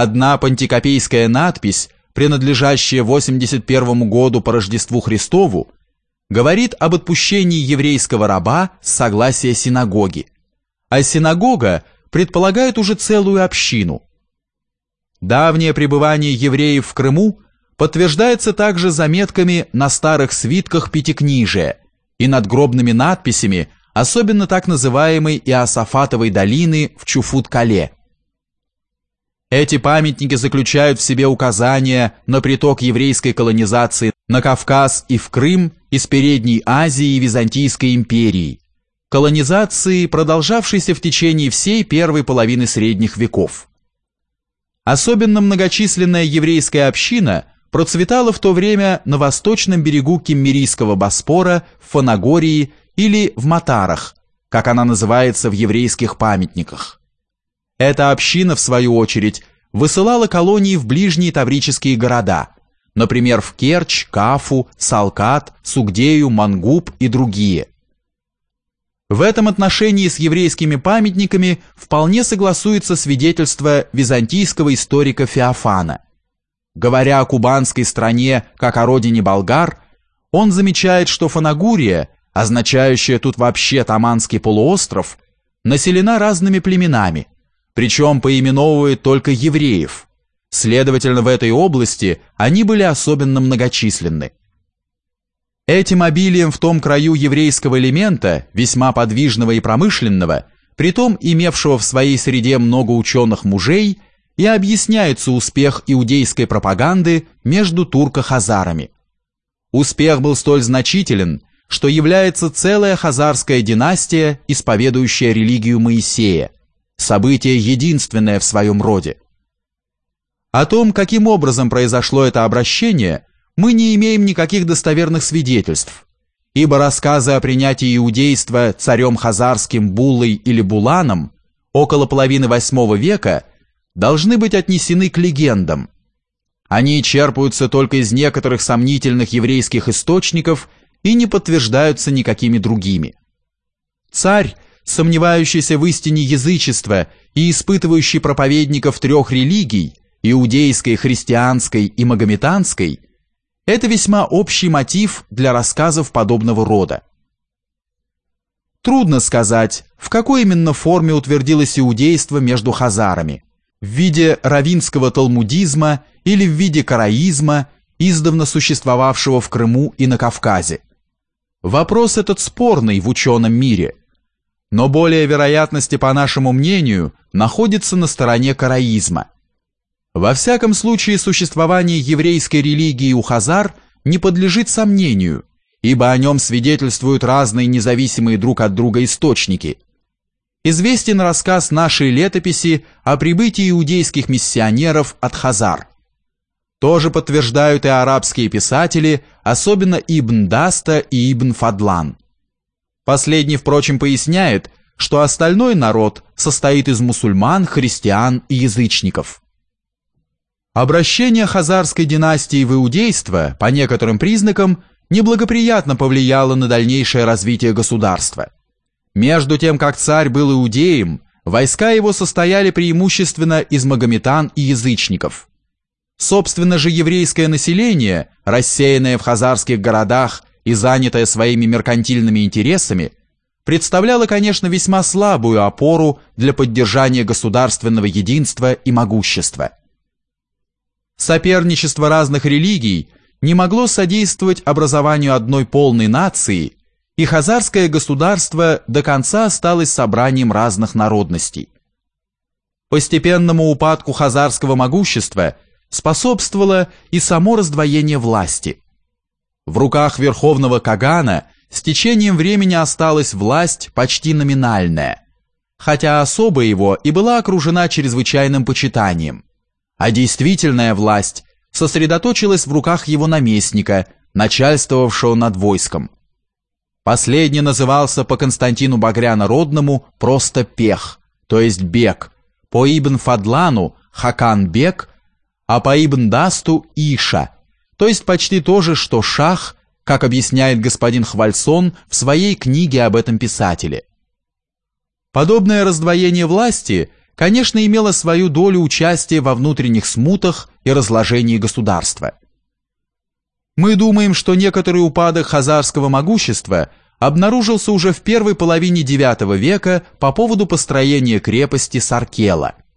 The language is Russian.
Одна пантикопейская надпись, принадлежащая 81 году по Рождеству Христову, говорит об отпущении еврейского раба с согласия синагоги, а синагога предполагает уже целую общину. Давнее пребывание евреев в Крыму подтверждается также заметками на старых свитках Пятикнижия и надгробными надписями, особенно так называемой Иосафатовой долины в Чуфут-Кале. Эти памятники заключают в себе указания на приток еврейской колонизации на Кавказ и в Крым из Передней Азии и Византийской империи, колонизации, продолжавшейся в течение всей первой половины средних веков. Особенно многочисленная еврейская община процветала в то время на восточном берегу Киммерийского Боспора, в Фанагории или в Матарах, как она называется в еврейских памятниках. Эта община, в свою очередь, высылала колонии в ближние таврические города, например, в Керчь, Кафу, Салкат, Сугдею, Мангуб и другие. В этом отношении с еврейскими памятниками вполне согласуется свидетельство византийского историка Феофана. Говоря о кубанской стране как о родине болгар, он замечает, что Фанагурия, означающая тут вообще Таманский полуостров, населена разными племенами – причем поименовывает только евреев. Следовательно, в этой области они были особенно многочисленны. Этим обилием в том краю еврейского элемента, весьма подвижного и промышленного, притом имевшего в своей среде много ученых мужей, и объясняется успех иудейской пропаганды между турко-хазарами. Успех был столь значителен, что является целая хазарская династия, исповедующая религию Моисея, событие единственное в своем роде. О том, каким образом произошло это обращение, мы не имеем никаких достоверных свидетельств, ибо рассказы о принятии иудейства царем Хазарским Буллой или Буланом около половины VIII века должны быть отнесены к легендам. Они черпаются только из некоторых сомнительных еврейских источников и не подтверждаются никакими другими. Царь сомневающийся в истине язычества и испытывающий проповедников трех религий, иудейской, христианской и магометанской, это весьма общий мотив для рассказов подобного рода. Трудно сказать, в какой именно форме утвердилось иудейство между хазарами, в виде равинского талмудизма или в виде караизма, издавна существовавшего в Крыму и на Кавказе. Вопрос этот спорный в ученом мире – но более вероятности, по нашему мнению, находится на стороне караизма. Во всяком случае, существование еврейской религии у хазар не подлежит сомнению, ибо о нем свидетельствуют разные независимые друг от друга источники. Известен рассказ нашей летописи о прибытии иудейских миссионеров от хазар. То же подтверждают и арабские писатели, особенно Ибн Даста и Ибн Фадлан. Последний, впрочем, поясняет, что остальной народ состоит из мусульман, христиан и язычников. Обращение хазарской династии в иудейство, по некоторым признакам, неблагоприятно повлияло на дальнейшее развитие государства. Между тем, как царь был иудеем, войска его состояли преимущественно из магометан и язычников. Собственно же еврейское население, рассеянное в хазарских городах и занятая своими меркантильными интересами, представляла, конечно, весьма слабую опору для поддержания государственного единства и могущества. Соперничество разных религий не могло содействовать образованию одной полной нации, и хазарское государство до конца осталось собранием разных народностей. Постепенному упадку хазарского могущества способствовало и само раздвоение власти – в руках верховного Кагана с течением времени осталась власть почти номинальная, хотя особо его и была окружена чрезвычайным почитанием, а действительная власть сосредоточилась в руках его наместника, начальствовавшего над войском. Последний назывался по Константину Багряно-Родному просто Пех, то есть Бек, по Ибн Фадлану Хакан Бек, а по Ибн Дасту Иша – то есть почти то же, что шах, как объясняет господин Хвальсон в своей книге об этом писателе. Подобное раздвоение власти, конечно, имела свою долю участия во внутренних смутах и разложении государства. Мы думаем, что некоторый упадок хазарского могущества обнаружился уже в первой половине IX века по поводу построения крепости Саркела –